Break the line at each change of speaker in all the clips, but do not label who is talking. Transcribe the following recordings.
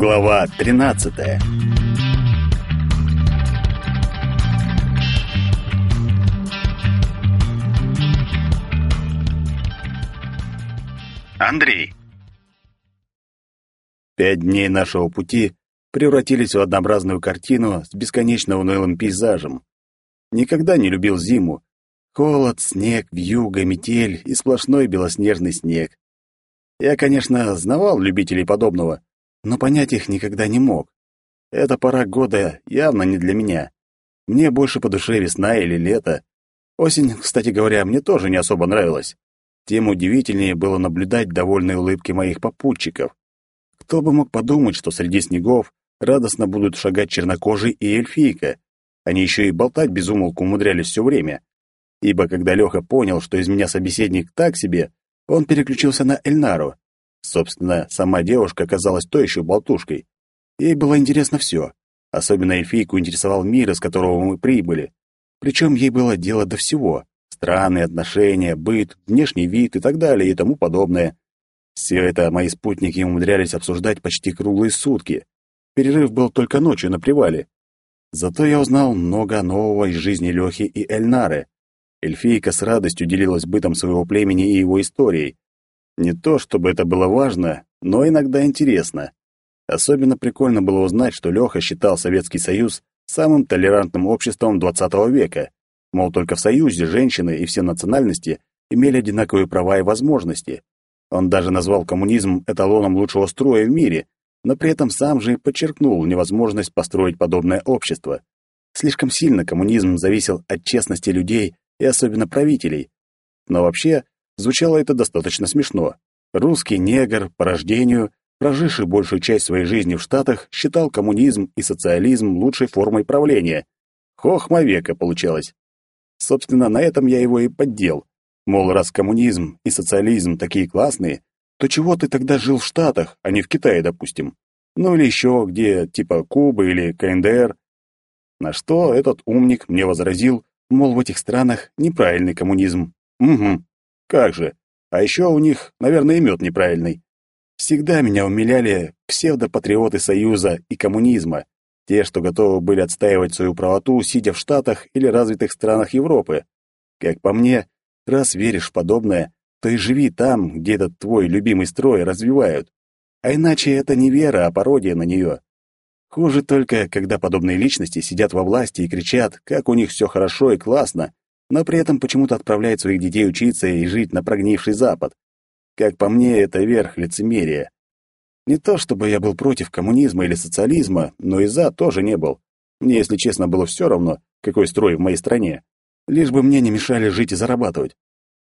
Глава 13. Андрей. Пять дней нашего пути превратились в однообразную картину с бесконечно унылым пейзажем. Никогда не любил зиму. Холод, снег, вьюга, метель и сплошной белоснежный снег. Я, конечно, знавал любителей подобного, но понять их никогда не мог. Эта пора года явно не для меня. Мне больше по душе весна или лето. Осень, кстати говоря, мне тоже не особо нравилась. Тем удивительнее было наблюдать довольные улыбки моих попутчиков. Кто бы мог подумать, что среди снегов радостно будут шагать чернокожий и эльфийка. Они еще и болтать без умудрялись все время. Ибо когда Леха понял, что из меня собеседник так себе, он переключился на Эльнару. Собственно, сама девушка оказалась той еще болтушкой. Ей было интересно все. Особенно эльфийку интересовал мир, из которого мы прибыли. Причем ей было дело до всего. Страны, отношения, быт, внешний вид и так далее и тому подобное. Все это мои спутники умудрялись обсуждать почти круглые сутки. Перерыв был только ночью на привале. Зато я узнал много нового из жизни Лёхи и Эльнары. Эльфийка с радостью делилась бытом своего племени и его историей. Не то, чтобы это было важно, но иногда интересно. Особенно прикольно было узнать, что Лёха считал Советский Союз самым толерантным обществом XX века. Мол, только в Союзе женщины и все национальности имели одинаковые права и возможности. Он даже назвал коммунизм эталоном лучшего строя в мире, но при этом сам же подчеркнул невозможность построить подобное общество. Слишком сильно коммунизм зависел от честности людей и особенно правителей. Но вообще, звучало это достаточно смешно. Русский негр по рождению, проживший большую часть своей жизни в Штатах, считал коммунизм и социализм лучшей формой правления. Хохма века получалось. Собственно, на этом я его и поддел. Мол, раз коммунизм и социализм такие классные, то чего ты тогда жил в Штатах, а не в Китае, допустим? Ну или еще где, типа Куба или КНДР. На что этот умник мне возразил, мол, в этих странах неправильный коммунизм. Угу, как же. А еще у них, наверное, и мед неправильный. Всегда меня умиляли псевдопатриоты Союза и коммунизма, те, что готовы были отстаивать свою правоту, сидя в Штатах или развитых странах Европы. Как по мне, раз веришь в подобное, то и живи там, где этот твой любимый строй развивают. А иначе это не вера, а пародия на нее. Хуже только, когда подобные личности сидят во власти и кричат, как у них все хорошо и классно, но при этом почему-то отправляют своих детей учиться и жить на прогнивший Запад. Как по мне, это верх лицемерия. Не то чтобы я был против коммунизма или социализма, но и за тоже не был. Мне, если честно, было все равно, какой строй в моей стране. Лишь бы мне не мешали жить и зарабатывать.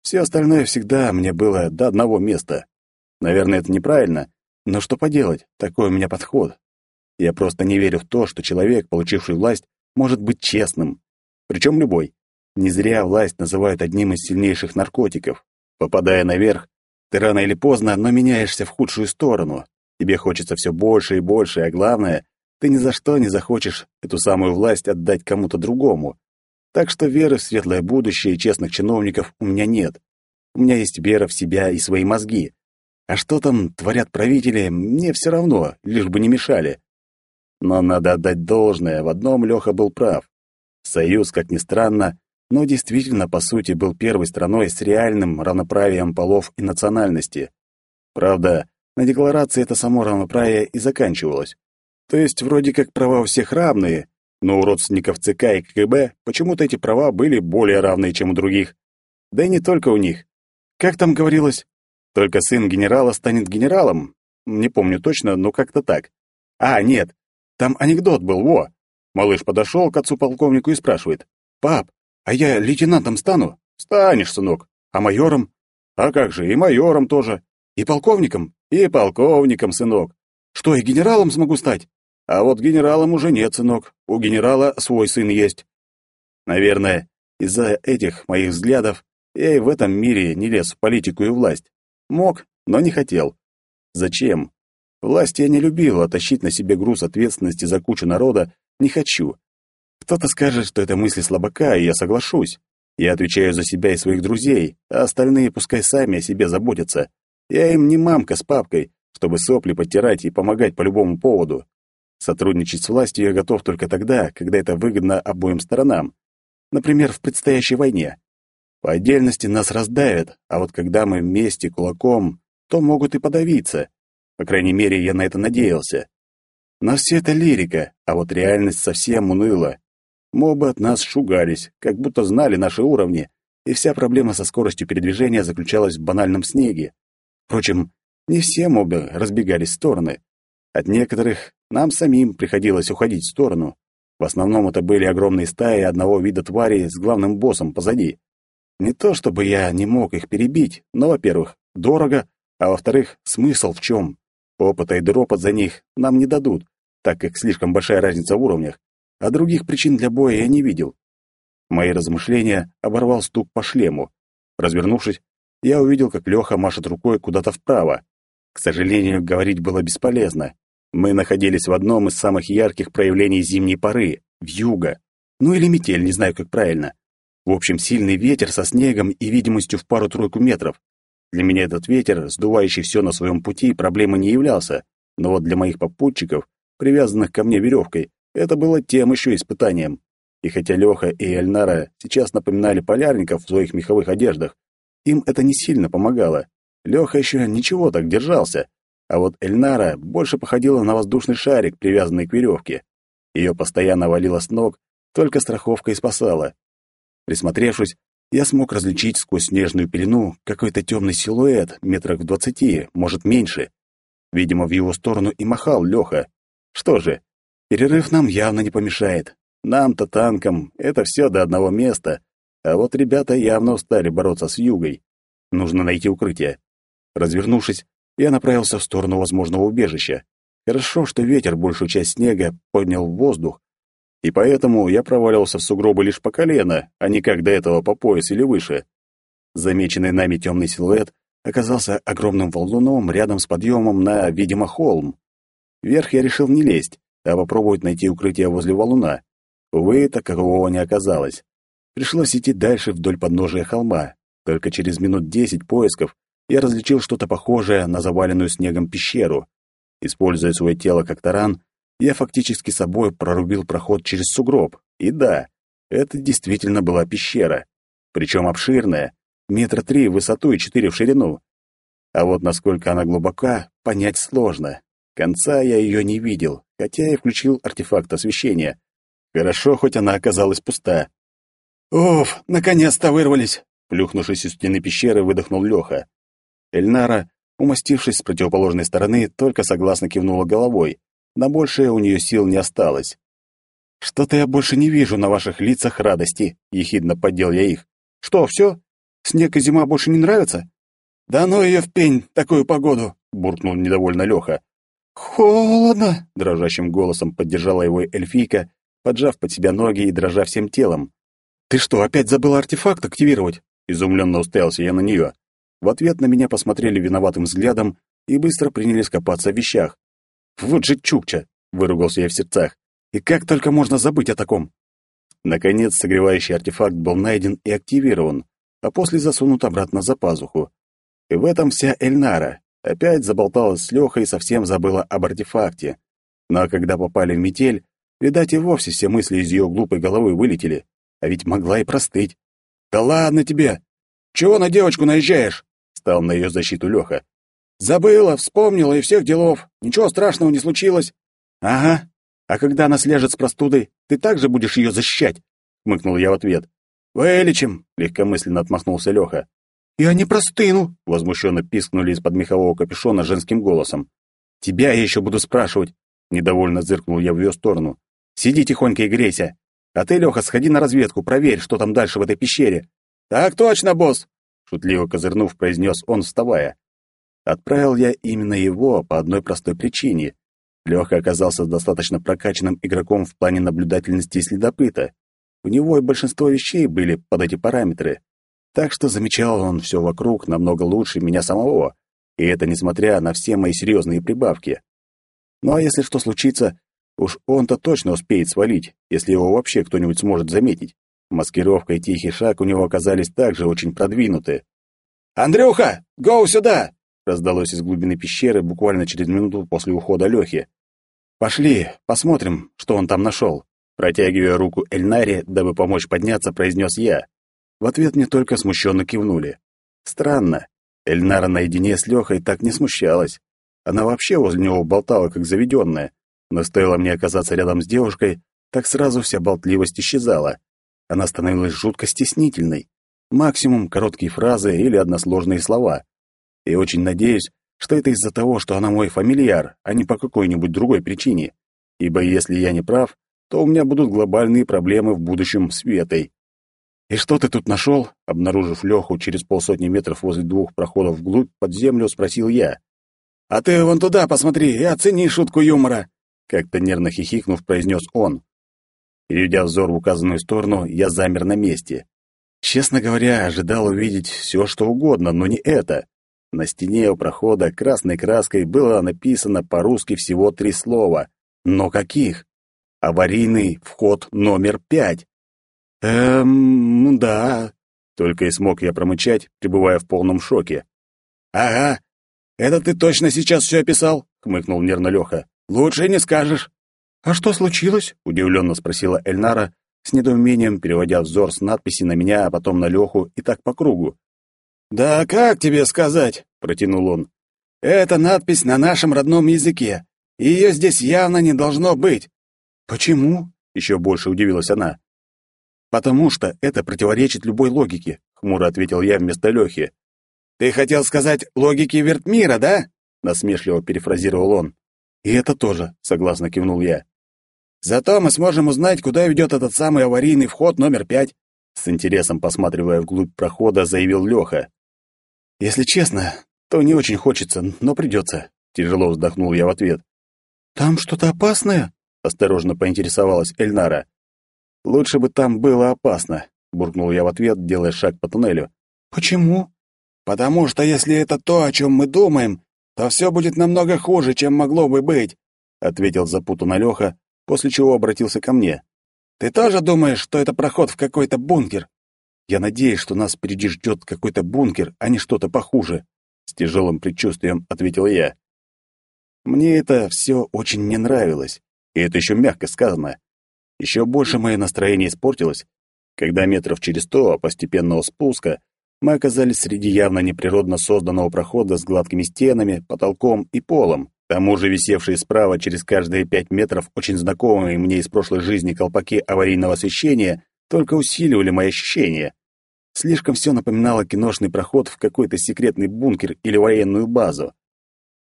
Все остальное всегда мне было до одного места. Наверное, это неправильно, но что поделать, такой у меня подход. Я просто не верю в то, что человек, получивший власть, может быть честным. Причем любой. Не зря власть называют одним из сильнейших наркотиков. Попадая наверх, ты рано или поздно, но меняешься в худшую сторону. Тебе хочется все больше и больше, а главное, ты ни за что не захочешь эту самую власть отдать кому-то другому. Так что веры в светлое будущее и честных чиновников у меня нет. У меня есть вера в себя и свои мозги. А что там творят правители, мне все равно, лишь бы не мешали. Но надо отдать должное, в одном Леха был прав. Союз, как ни странно, но действительно, по сути, был первой страной с реальным равноправием полов и национальности. Правда, на декларации это само равноправие и заканчивалось. То есть вроде как права у всех равные, но у родственников ЦК и КГБ почему-то эти права были более равные, чем у других. Да и не только у них. Как там говорилось? Только сын генерала станет генералом? Не помню точно, но как-то так. А, нет, там анекдот был, во. Малыш подошел к отцу-полковнику и спрашивает. «Пап, а я лейтенантом стану?» «Станешь, сынок. А майором?» «А как же, и майором тоже. И полковником?» «И полковником, сынок. Что, и генералом смогу стать?» А вот генералом уже нет, сынок. У генерала свой сын есть. Наверное, из-за этих моих взглядов я и в этом мире не лез в политику и власть. Мог, но не хотел. Зачем? Власть я не любил, а тащить на себе груз ответственности за кучу народа не хочу. Кто-то скажет, что это мысли слабака, и я соглашусь. Я отвечаю за себя и своих друзей, а остальные пускай сами о себе заботятся. Я им не мамка с папкой, чтобы сопли подтирать и помогать по любому поводу. Сотрудничать с властью я готов только тогда, когда это выгодно обоим сторонам. Например, в предстоящей войне. По отдельности нас раздавят, а вот когда мы вместе кулаком, то могут и подавиться. По крайней мере, я на это надеялся. Но все это лирика, а вот реальность совсем уныла. Мобы от нас шугались, как будто знали наши уровни, и вся проблема со скоростью передвижения заключалась в банальном снеге. Впрочем, не все мобы разбегались в стороны. От некоторых нам самим приходилось уходить в сторону. В основном это были огромные стаи одного вида тварей с главным боссом позади. Не то чтобы я не мог их перебить, но, во-первых, дорого, а во-вторых, смысл в чем? Опыта и дропа за них нам не дадут, так как слишком большая разница в уровнях, а других причин для боя я не видел. Мои размышления оборвал стук по шлему. Развернувшись, я увидел, как Леха машет рукой куда-то вправо. К сожалению, говорить было бесполезно. Мы находились в одном из самых ярких проявлений зимней поры — вьюга. Ну или метель, не знаю, как правильно. В общем, сильный ветер со снегом и видимостью в пару-тройку метров. Для меня этот ветер, сдувающий все на своем пути, проблемой не являлся. Но вот для моих попутчиков, привязанных ко мне веревкой, это было тем еще испытанием. И хотя Леха и Эльнара сейчас напоминали полярников в своих меховых одеждах, им это не сильно помогало. Леха еще ничего так держался, а вот Эльнара больше походила на воздушный шарик, привязанный к веревке. Ее постоянно валило с ног, только страховка и спасала. Присмотревшись, я смог различить сквозь снежную пелену какой-то темный силуэт, метрах в двадцати, может, меньше. Видимо, в его сторону и махал Леха. Что же, перерыв нам явно не помешает. Нам-то танкам это все до одного места, а вот ребята явно устали бороться с югой. Нужно найти укрытие. Развернувшись, я направился в сторону возможного убежища. Хорошо, что ветер большую часть снега поднял в воздух, и поэтому я проваливался в сугробы лишь по колено, а не как до этого по пояс или выше. Замеченный нами темный силуэт оказался огромным валуном рядом с подъемом на, видимо, холм. Вверх я решил не лезть, а попробовать найти укрытие возле валуна. Увы, такового не оказалось. Пришлось идти дальше вдоль подножия холма. Только через минут десять поисков я различил что-то похожее на заваленную снегом пещеру. Используя свое тело как таран, я фактически собой прорубил проход через сугроб. И да, это действительно была пещера. Причем обширная, метра три в высоту и четыре в ширину. А вот насколько она глубока, понять сложно. Конца я ее не видел, хотя и включил артефакт освещения. Хорошо, хоть она оказалась пуста. «Уф, наконец-то вырвались!» Плюхнувшись из стены пещеры, выдохнул Леха. Эльнара, умастившись с противоположной стороны, только согласно кивнула головой. На большее у нее сил не осталось. «Что-то я больше не вижу на ваших лицах радости», — ехидно поддел я их. «Что, все? Снег и зима больше не нравятся?» «Да ну ее в пень, такую погоду!» — буркнул недовольно Леха. «Холодно!» — дрожащим голосом поддержала его эльфийка, поджав под себя ноги и дрожа всем телом. «Ты что, опять забыла артефакт активировать?» Изумленно уставился я на нее. В ответ на меня посмотрели виноватым взглядом и быстро принялись копаться в вещах. «Вот же чукча!» — выругался я в сердцах. «И как только можно забыть о таком?» Наконец, согревающий артефакт был найден и активирован, а после засунут обратно за пазуху. И в этом вся Эльнара. Опять заболталась с Лехой и совсем забыла об артефакте. Но когда попали в метель, Видать, и вовсе все мысли из ее глупой головы вылетели, а ведь могла и простыть. «Да ладно тебе! Чего на девочку наезжаешь?» — стал на ее защиту Леха. «Забыла, вспомнила и всех делов. Ничего страшного не случилось». «Ага. А когда она сляжет с простудой, ты также будешь ее защищать?» — хмыкнул я в ответ. «Вылечим!» — легкомысленно отмахнулся Леха. «Я не простыну!» — возмущенно пискнули из-под мехового капюшона женским голосом. «Тебя я еще буду спрашивать!» — недовольно зыркнул я в ее сторону. Сиди тихонько и грейся. А ты, Леха, сходи на разведку, проверь, что там дальше в этой пещере. Так точно, босс, шутливо козырнув, произнес он, вставая. Отправил я именно его по одной простой причине. Леха оказался достаточно прокачанным игроком в плане наблюдательности и следопыта. У него и большинство вещей были под эти параметры. Так что замечал он все вокруг намного лучше меня самого, и это несмотря на все мои серьезные прибавки. Ну а если что случится, Уж он-то точно успеет свалить, если его вообще кто-нибудь сможет заметить. Маскировка и тихий шаг у него оказались также очень продвинуты. «Андрюха, гоу сюда! раздалось из глубины пещеры буквально через минуту после ухода Лёхи. «Пошли, посмотрим, что он там нашел», протягивая руку Эльнаре, дабы помочь подняться, произнес я. В ответ мне только смущенно кивнули. Странно. Эльнара наедине с Лёхой так не смущалась. Она вообще возле него болтала, как заведенная. Но стоило мне оказаться рядом с девушкой, так сразу вся болтливость исчезала. Она становилась жутко стеснительной. Максимум короткие фразы или односложные слова. И очень надеюсь, что это из-за того, что она мой фамильяр, а не по какой-нибудь другой причине. Ибо если я не прав, то у меня будут глобальные проблемы в будущем с Ветой. «И что ты тут нашел?» Обнаружив Леху через полсотни метров возле двух проходов вглубь под землю, спросил я. «А ты вон туда посмотри и оцени шутку юмора!» Как-то нервно хихикнув, произнес он. Переведя взор в указанную сторону, я замер на месте. Честно говоря, ожидал увидеть все, что угодно, но не это. На стене у прохода красной краской было написано по-русски всего три слова. Но каких? Аварийный вход номер пять. Эм, да. Только и смог я промычать, пребывая в полном шоке. Ага, это ты точно сейчас все описал? хмыкнул нервно Леха. Лучше не скажешь. А что случилось? удивленно спросила Эльнара, с недоумением переводя взор с надписи на меня, а потом на Леху и так по кругу. «Да как тебе сказать?» — протянул он. «Это надпись на нашем родном языке. Ее здесь явно не должно быть». «Почему?» — еще больше удивилась она. «Потому что это противоречит любой логике», — хмуро ответил я вместо Лехи. «Ты хотел сказать логике Вертмира, да?» — насмешливо перефразировал он. «И это тоже», — согласно кивнул я. «Зато мы сможем узнать, куда ведет этот самый аварийный вход номер пять», — с интересом посматривая вглубь прохода, заявил Леха. «Если честно, то не очень хочется, но придется», — тяжело вздохнул я в ответ. «Там что-то опасное?» — осторожно поинтересовалась Эльнара. «Лучше бы там было опасно», — буркнул я в ответ, делая шаг по туннелю. «Почему?» «Потому что если это то, о чем мы думаем, то все будет намного хуже, чем могло бы быть», — ответил запутанно Леха, после чего обратился ко мне. «Ты тоже думаешь, что это проход в какой-то бункер?» «Я надеюсь, что нас впереди ждет какой-то бункер, а не что-то похуже», — с тяжелым предчувствием ответил я. Мне это все очень не нравилось, и это еще мягко сказано. Еще больше мое настроение испортилось, когда метров через сто постепенного спуска мы оказались среди явно неприродно созданного прохода с гладкими стенами, потолком и полом. К тому же висевшие справа через каждые пять метров очень знакомые мне из прошлой жизни колпаки аварийного освещения только усиливали мои ощущения. Слишком все напоминало киношный проход в какой-то секретный бункер или военную базу.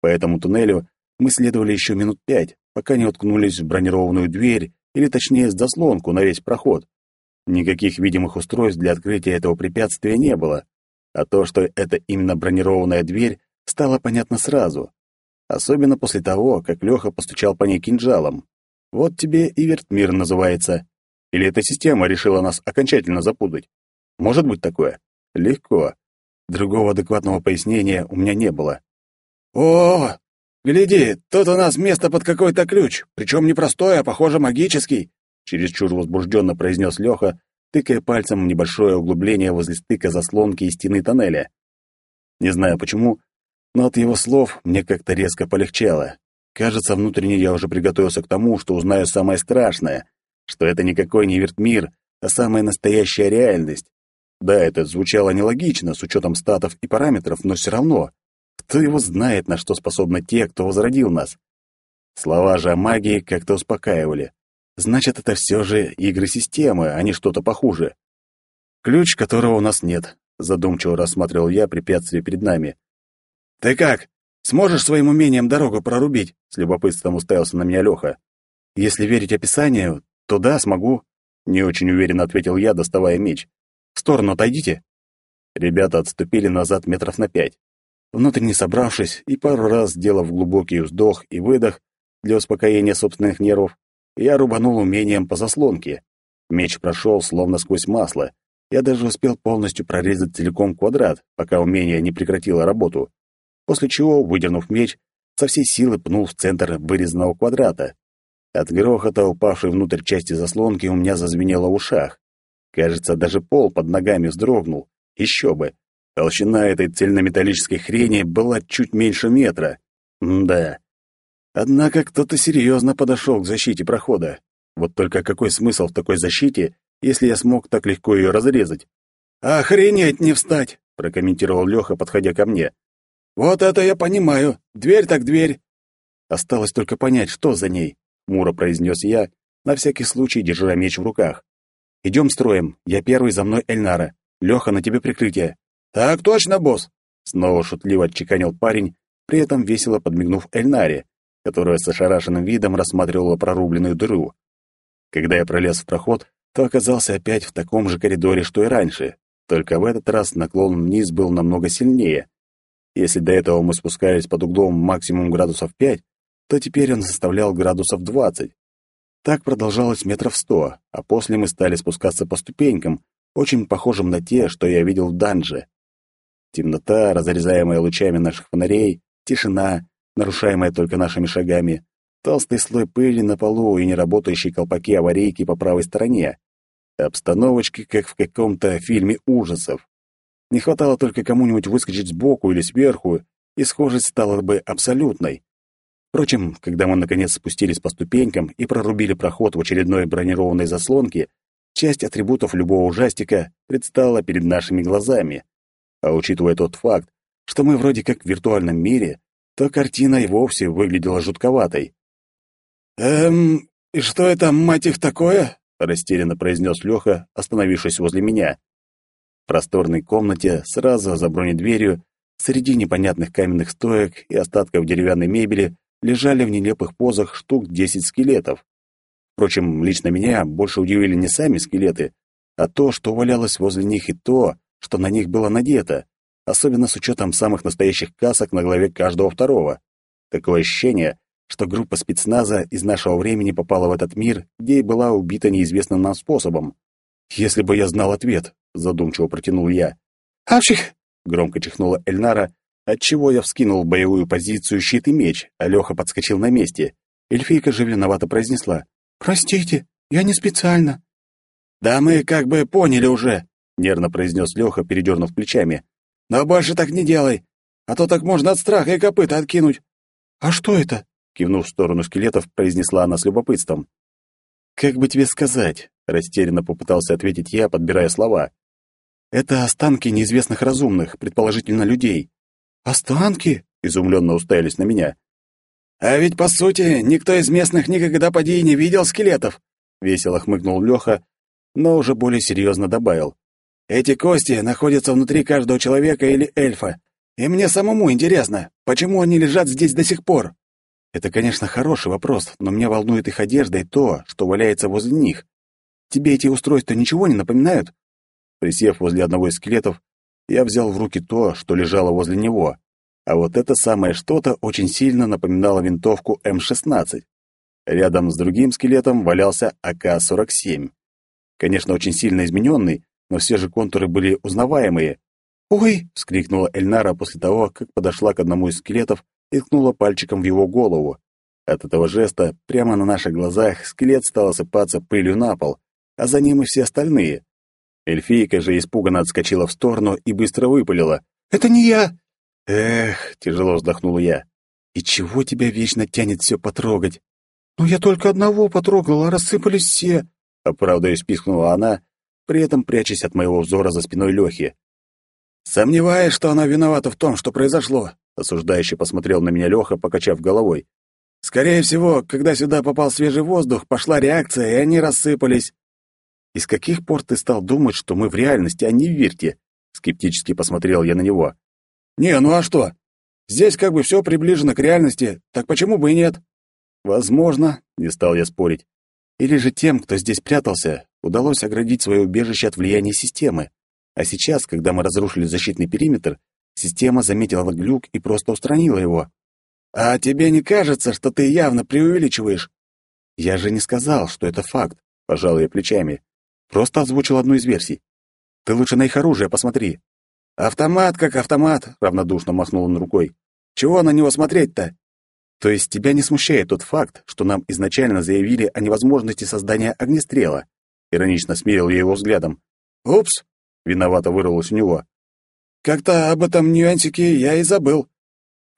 По этому туннелю мы следовали еще минут пять, пока не уткнулись в бронированную дверь или точнее с заслонку на весь проход. Никаких видимых устройств для открытия этого препятствия не было, а то, что это именно бронированная дверь, стало понятно сразу. Особенно после того, как Леха постучал по ней кинжалом. Вот тебе и вертмир называется. Или эта система решила нас окончательно запутать? Может быть такое? Легко. Другого адекватного пояснения у меня не было. «О, «Гляди, тут у нас место под какой-то ключ, причем не простой, а, похоже, магический», чересчур возбужденно произнес Леха, тыкая пальцем в небольшое углубление возле стыка заслонки и стены тоннеля. Не знаю почему, но от его слов мне как-то резко полегчало. Кажется, внутренне я уже приготовился к тому, что узнаю самое страшное, что это никакой не вертмир, а самая настоящая реальность. Да, это звучало нелогично с учетом статов и параметров, но все равно. Кто его знает, на что способны те, кто возродил нас? Слова же о магии как-то успокаивали. Значит, это все же игры системы, а не что-то похуже. Ключ, которого у нас нет, задумчиво рассматривал я препятствие перед нами. Ты как? Сможешь своим умением дорогу прорубить? С любопытством уставился на меня Леха. Если верить описанию, то да, смогу. Не очень уверенно ответил я, доставая меч. В сторону отойдите. Ребята отступили назад метров на пять. Внутренне собравшись и пару раз сделав глубокий вздох и выдох для успокоения собственных нервов, я рубанул умением по заслонке. Меч прошел словно сквозь масло. Я даже успел полностью прорезать целиком квадрат, пока умение не прекратило работу. После чего, выдернув меч, со всей силы пнул в центр вырезанного квадрата. От грохота, упавшей внутрь части заслонки, у меня зазвенело в ушах. Кажется, даже пол под ногами вздрогнул. Еще бы. Толщина этой цельнометаллической хрени была чуть меньше метра. М да. Однако кто-то серьезно подошел к защите прохода. Вот только какой смысл в такой защите, если я смог так легко ее разрезать? «Охренеть не встать!» — прокомментировал Леха, подходя ко мне. «Вот это я понимаю. Дверь так дверь». Осталось только понять, что за ней, — хмуро произнес я, на всякий случай держа меч в руках. «Идем строем. Я первый, за мной Эльнара. Леха, на тебе прикрытие». «Так точно, босс!» Снова шутливо отчеканил парень, при этом весело подмигнув Эльнаре, которая с ошарашенным видом рассматривала прорубленную дыру. Когда я пролез в проход, то оказался опять в таком же коридоре, что и раньше, только в этот раз наклон вниз был намного сильнее. Если до этого мы спускались под углом максимум градусов 5, то теперь он составлял градусов 20. Так продолжалось метров сто, а после мы стали спускаться по ступенькам, очень похожим на те, что я видел в данже. Темнота, разрезаемая лучами наших фонарей, тишина, нарушаемая только нашими шагами, толстый слой пыли на полу и неработающие колпаки аварийки по правой стороне. Обстановочки, как в каком-то фильме ужасов. Не хватало только кому-нибудь выскочить сбоку или сверху, и схожесть стала бы абсолютной. Впрочем, когда мы наконец спустились по ступенькам и прорубили проход в очередной бронированной заслонке, часть атрибутов любого ужастика предстала перед нашими глазами. А учитывая тот факт, что мы вроде как в виртуальном мире, то картина и вовсе выглядела жутковатой. «Эм, и что это, мать их, такое?» — растерянно произнес Леха, остановившись возле меня. В просторной комнате, сразу за бронедверью, среди непонятных каменных стоек и остатков деревянной мебели, лежали в нелепых позах штук десять скелетов. Впрочем, лично меня больше удивили не сами скелеты, а то, что валялось возле них и то, что на них было надето, особенно с учетом самых настоящих касок на голове каждого второго. Такое ощущение, что группа спецназа из нашего времени попала в этот мир, где и была убита неизвестным нам способом. «Если бы я знал ответ», — задумчиво протянул я. «Авчих!» — громко чихнула Эльнара, отчего я вскинул в боевую позицию щит и меч, а Леха подскочил на месте. Эльфийка же виновато произнесла. «Простите, я не специально». «Да мы как бы поняли уже», — нервно произнес Леха, передернув плечами. «Но больше так не делай, а то так можно от страха и копыта откинуть». «А что это?» кивнув в сторону скелетов, произнесла она с любопытством. «Как бы тебе сказать?» — растерянно попытался ответить я, подбирая слова. «Это останки неизвестных разумных, предположительно людей». «Останки?» — изумленно уставились на меня. «А ведь, по сути, никто из местных никогда поди и не видел скелетов», — весело хмыкнул Леха, но уже более серьезно добавил. «Эти кости находятся внутри каждого человека или эльфа, и мне самому интересно, почему они лежат здесь до сих пор?» Это, конечно, хороший вопрос, но меня волнует их одежда и то, что валяется возле них. Тебе эти устройства ничего не напоминают? Присев возле одного из скелетов, я взял в руки то, что лежало возле него. А вот это самое что-то очень сильно напоминало винтовку М-16. Рядом с другим скелетом валялся АК-47. Конечно, очень сильно измененный, но все же контуры были узнаваемые. «Ой!» — вскрикнула Эльнара после того, как подошла к одному из скелетов и ткнула пальчиком в его голову. От этого жеста прямо на наших глазах скелет стал осыпаться пылью на пол, а за ним и все остальные. Эльфийка же испуганно отскочила в сторону и быстро выпалила. «Это не я!» «Эх!» — тяжело вздохнул я. «И чего тебя вечно тянет все потрогать?» «Ну я только одного потрогала, рассыпались все!» Оправдаюсь, пискнула она, при этом прячась от моего взора за спиной Лехи. «Сомневаюсь, что она виновата в том, что произошло», — осуждающе посмотрел на меня Леха, покачав головой. «Скорее всего, когда сюда попал свежий воздух, пошла реакция, и они рассыпались». «И с каких пор ты стал думать, что мы в реальности, а не в Вирте?» Скептически посмотрел я на него. «Не, ну а что? Здесь как бы все приближено к реальности, так почему бы и нет?» «Возможно», — не стал я спорить. «Или же тем, кто здесь прятался, удалось оградить свое убежище от влияния системы. А сейчас, когда мы разрушили защитный периметр, Система заметила глюк и просто устранила его. «А тебе не кажется, что ты явно преувеличиваешь?» «Я же не сказал, что это факт», — пожал я плечами. «Просто озвучил одну из версий. Ты лучше на их оружие посмотри». «Автомат как автомат», — равнодушно махнул он рукой. «Чего на него смотреть-то?» «То есть тебя не смущает тот факт, что нам изначально заявили о невозможности создания огнестрела?» Иронично смирил я его взглядом. «Упс!» — виновато вырвалось у него. Как-то об этом нюансике я и забыл.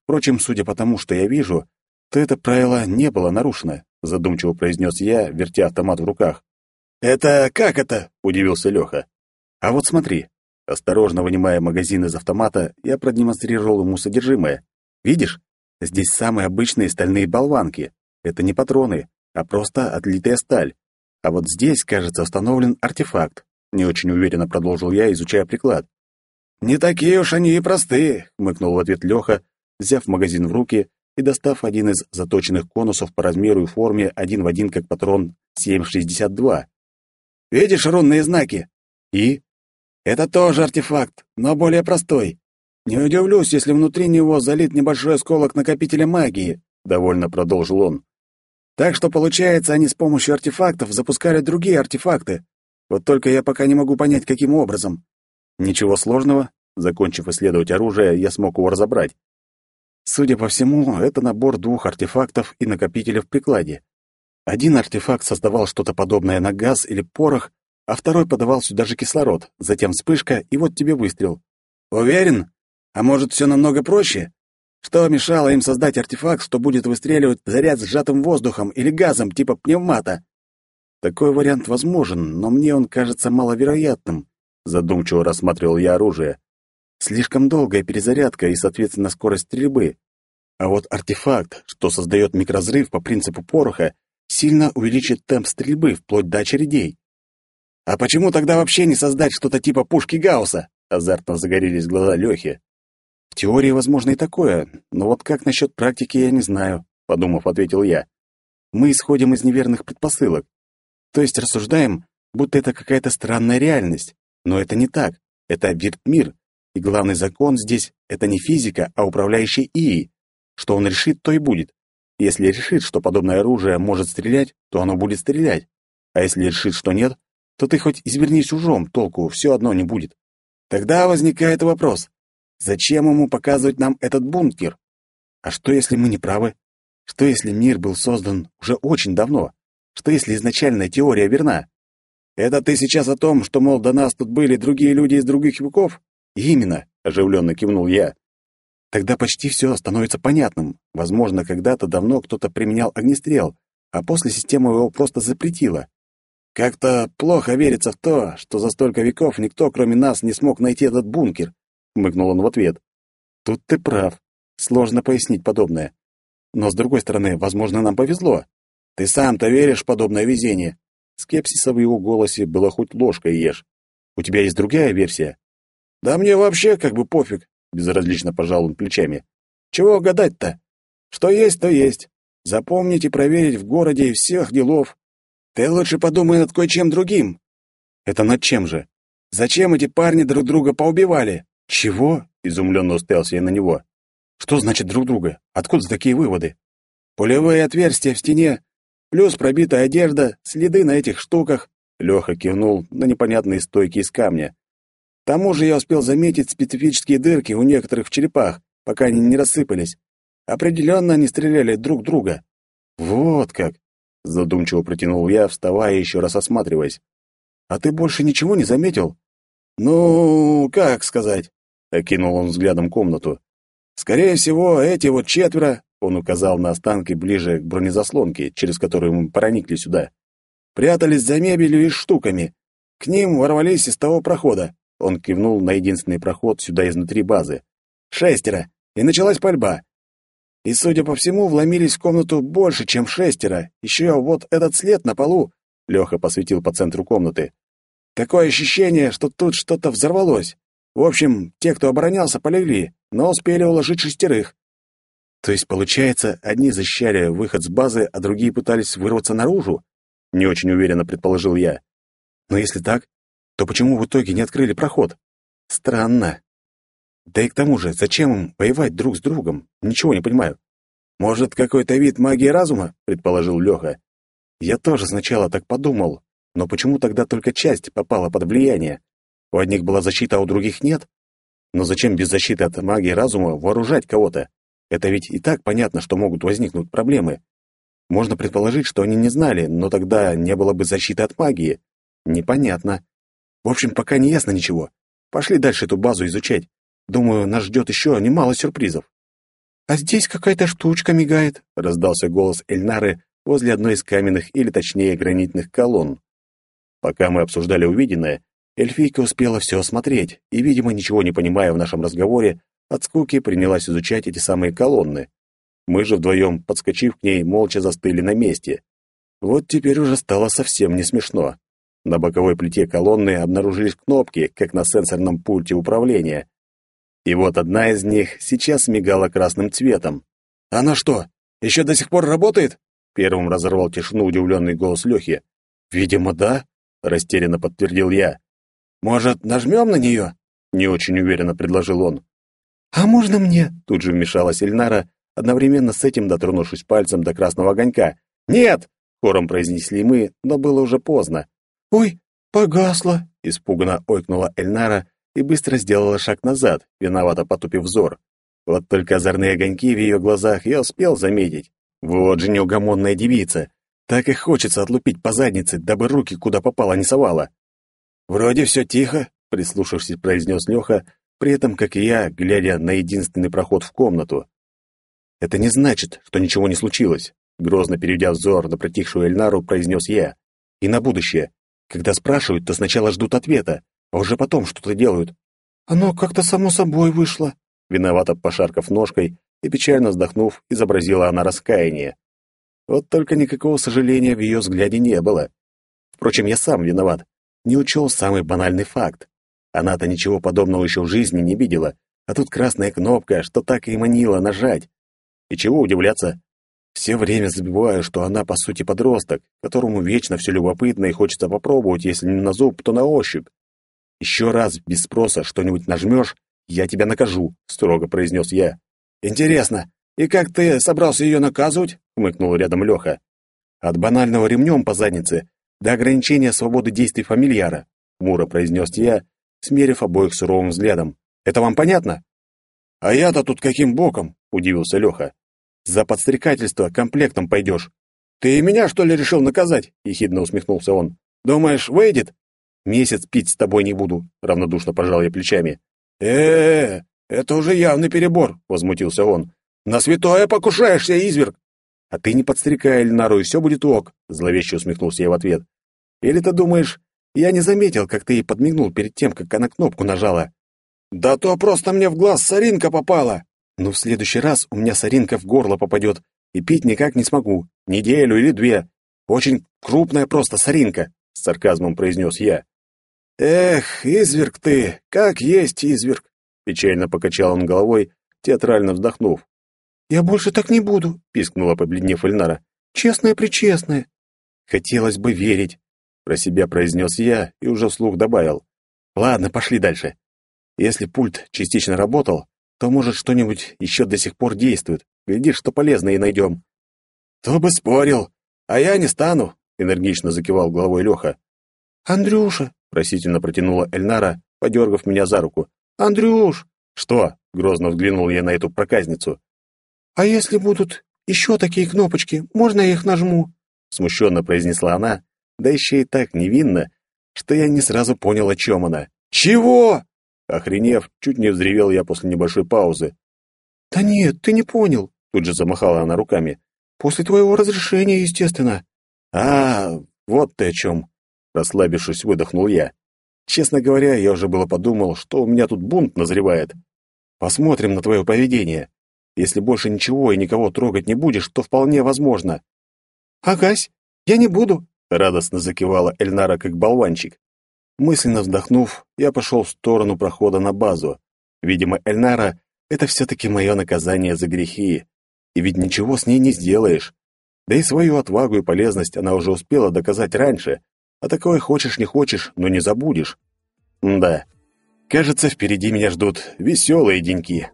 Впрочем, судя по тому, что я вижу, то это правило не было нарушено, задумчиво произнес я, вертя автомат в руках. Это как это? удивился Леха. А вот смотри. Осторожно вынимая магазин из автомата, я продемонстрировал ему содержимое. Видишь? Здесь самые обычные стальные болванки. Это не патроны, а просто отлитая сталь. А вот здесь, кажется, установлен артефакт. Не очень уверенно продолжил я, изучая приклад. «Не такие уж они и простые», — хмыкнул в ответ Леха, взяв магазин в руки и достав один из заточенных конусов по размеру и форме один в один, как патрон 7,62. «Видишь рунные знаки?» «И?» «Это тоже артефакт, но более простой. Не удивлюсь, если внутри него залит небольшой осколок накопителя магии», — довольно продолжил он. «Так что, получается, они с помощью артефактов запускали другие артефакты. Вот только я пока не могу понять, каким образом». «Ничего сложного. Закончив исследовать оружие, я смог его разобрать. Судя по всему, это набор двух артефактов и накопителя в прикладе. Один артефакт создавал что-то подобное на газ или порох, а второй подавал сюда же кислород, затем вспышка, и вот тебе выстрел. Уверен? А может, все намного проще? Что мешало им создать артефакт, что будет выстреливать заряд сжатым воздухом или газом типа пневмата? Такой вариант возможен, но мне он кажется маловероятным. Задумчиво рассматривал я оружие. Слишком долгая перезарядка и, соответственно, скорость стрельбы. А вот артефакт, что создает микрозрыв по принципу пороха, сильно увеличит темп стрельбы вплоть до очередей. А почему тогда вообще не создать что-то типа пушки Гаусса? Азартно загорелись глаза Лёхи. В теории возможно и такое, но вот как насчет практики, я не знаю, подумав, ответил я. Мы исходим из неверных предпосылок. То есть рассуждаем, будто это какая-то странная реальность. Но это не так. Это вирт-мир, и главный закон здесь — это не физика, а управляющий ИИ. Что он решит, то и будет. Если решит, что подобное оружие может стрелять, то оно будет стрелять. А если решит, что нет, то ты хоть извернись ужом, толку все одно не будет. Тогда возникает вопрос. Зачем ему показывать нам этот бункер? А что, если мы не правы? Что, если мир был создан уже очень давно? Что, если изначальная теория верна? Это ты сейчас о том, что, мол, до нас тут были другие люди из других веков? «Именно», — оживленно кивнул я. «Тогда почти все становится понятным. Возможно, когда-то давно кто-то применял огнестрел, а после система его просто запретила. Как-то плохо верится в то, что за столько веков никто, кроме нас, не смог найти этот бункер», — хмыкнул он в ответ. «Тут ты прав. Сложно пояснить подобное. Но, с другой стороны, возможно, нам повезло. Ты сам-то веришь в подобное везение?» Скепсиса в его голосе было хоть ложкой ешь. «У тебя есть другая версия?» Да мне вообще как бы пофиг, безразлично пожал он плечами. Чего гадать-то? Что есть, то есть. Запомнить и проверить в городе всех делов. Ты лучше подумай над кое-чем другим. Это над чем же? Зачем эти парни друг друга поубивали? Чего? Изумленно уставился я на него. Что значит друг друга? Откуда такие выводы? Пулевые отверстия в стене, плюс пробитая одежда, следы на этих штуках. Леха кивнул на непонятные стойки из камня. К тому же я успел заметить специфические дырки у некоторых в черепах, пока они не рассыпались. Определенно они стреляли друг друга. Вот как! Задумчиво протянул я, вставая еще раз осматриваясь. А ты больше ничего не заметил? Ну, как сказать? Окинул он взглядом комнату. Скорее всего, эти вот четверо, он указал на останки ближе к бронезаслонке, через которую мы проникли сюда, прятались за мебелью и штуками. К ним ворвались из того прохода. Он кивнул на единственный проход сюда изнутри базы. «Шестеро!» И началась пальба. И, судя по всему, вломились в комнату больше, чем шестеро. Еще вот этот след на полу. Леха посветил по центру комнаты. Такое ощущение, что тут что-то взорвалось. В общем, те, кто оборонялся, полегли, но успели уложить шестерых. То есть, получается, одни защищали выход с базы, а другие пытались вырваться наружу? Не очень уверенно предположил я. Но если так, то почему в итоге не открыли проход? Странно. Да и к тому же, зачем им воевать друг с другом? Ничего не понимаю. Может, какой-то вид магии разума, предположил Леха. Я тоже сначала так подумал, но почему тогда только часть попала под влияние? У одних была защита, а у других нет? Но зачем без защиты от магии разума вооружать кого-то? Это ведь и так понятно, что могут возникнуть проблемы. Можно предположить, что они не знали, но тогда не было бы защиты от магии. Непонятно. В общем, пока не ясно ничего. Пошли дальше эту базу изучать. Думаю, нас ждет еще немало сюрпризов.
«А здесь какая-то штучка мигает», — раздался голос Эльнары возле одной из каменных или, точнее, гранитных колонн.
Пока мы обсуждали увиденное, эльфийка успела все осмотреть и, видимо, ничего не понимая в нашем разговоре, от скуки принялась изучать эти самые колонны. Мы же вдвоем, подскочив к ней, молча застыли на месте. Вот теперь уже стало совсем не смешно. На боковой плите колонны обнаружились кнопки, как на сенсорном пульте управления. И вот одна из них сейчас мигала красным цветом.
«Она что, еще до сих пор работает?»
Первым разорвал тишину удивленный голос Лехи.
«Видимо, да», — растерянно подтвердил я.
«Может, нажмем на нее?» — не очень уверенно предложил он.
«А можно мне?»
— тут же вмешалась Эльнара, одновременно с этим дотронувшись пальцем до красного огонька. «Нет!» — хором произнесли мы, но было уже поздно.
«Ой, погасло!»
— испуганно ойкнула Эльнара и быстро сделала шаг назад, виновато потупив взор. Вот только озорные огоньки в ее глазах я успел заметить. Вот же неугомонная девица. Так и хочется отлупить по заднице, дабы руки куда попало не совала.
«Вроде все тихо», — прислушавшись, произнес Леха, при этом, как и я, глядя на единственный проход в комнату.
«Это не значит, что ничего не случилось», — грозно переведя взор на притихшую Эльнару, произнес я. «И на будущее. Когда спрашивают, то сначала ждут ответа, а уже потом что-то делают».
«Оно как-то само собой вышло», —
виновато пошаркав ножкой и печально вздохнув, изобразила она раскаяние. Вот только никакого сожаления в ее взгляде не было. Впрочем, я сам виноват. Не учел самый банальный факт. Она-то ничего подобного еще в жизни не видела, а тут красная кнопка, что так и манила нажать. И чего удивляться? Все время забываю, что она, по сути, подросток, которому вечно все любопытно и хочется попробовать, если не на зуб, то на ощупь. Еще раз без спроса что-нибудь нажмешь, я тебя накажу, строго произнес я.
Интересно, и как ты собрался ее наказывать?
хмыкнул рядом Леха. От банального ремнем по заднице до ограничения свободы действий фамильяра, хмуро произнес я, смерив обоих суровым взглядом. Это вам понятно?
А я-то тут каким боком? удивился Леха.
За подстрекательство комплектом пойдешь.
Ты и меня, что ли, решил наказать? ехидно усмехнулся он. Думаешь, выйдет?
Месяц пить с тобой не буду, равнодушно пожал я плечами.
-э, -э это уже явный перебор, возмутился он. На святое покушаешься, изверг.
А ты не подстрекай Эльнару, и все будет ок, зловеще усмехнулся я в ответ. Или ты думаешь, я не заметил, как ты ей подмигнул перед тем, как она кнопку нажала?
Да то просто мне в глаз соринка попала.
Ну, в следующий раз у меня соринка в горло попадет, и пить никак не смогу. Неделю или две. Очень крупная просто соринка, с сарказмом произнес я.
Эх, изверг ты, как есть изверг. Печально покачал он головой, театрально вздохнув. «Я больше так не буду», — пискнула, побледнев Эльнара. «Честное-причестное».
«Хотелось бы верить», — про себя произнес я и уже вслух добавил. «Ладно, пошли дальше. Если пульт частично работал, то, может, что-нибудь еще до сих пор действует. Глядишь, что полезное и найдем».
«Кто бы спорил, а я не стану», — энергично закивал головой Леха.
«Андрюша», — просительно протянула Эльнара, подергав меня за руку.
«Андрюш!»
«Что?» — грозно взглянул я на эту проказницу.
«А если будут еще такие кнопочки, можно я их нажму?»
Смущенно произнесла она, да еще и так невинно, что я не сразу понял, о чем она.
«Чего?»
Охренев, чуть не взревел я после небольшой паузы.
«Да нет, ты не понял», —
тут же замахала она руками.
«После твоего разрешения, естественно».
«А, вот ты о чем!» Расслабившись, выдохнул я. Честно говоря, я уже было подумал, что у меня тут бунт назревает. Посмотрим на твое поведение. Если больше ничего и никого трогать не будешь, то вполне возможно.
Агась, я не буду,
радостно закивала Эльнара как болванчик. Мысленно вздохнув, я пошел в сторону прохода на базу. Видимо, Эльнара — это все-таки мое наказание за грехи. И ведь ничего с ней не сделаешь. Да и свою отвагу и полезность она уже успела доказать раньше, а такое хочешь не хочешь, но не забудешь. да, кажется, впереди меня ждут веселые деньки.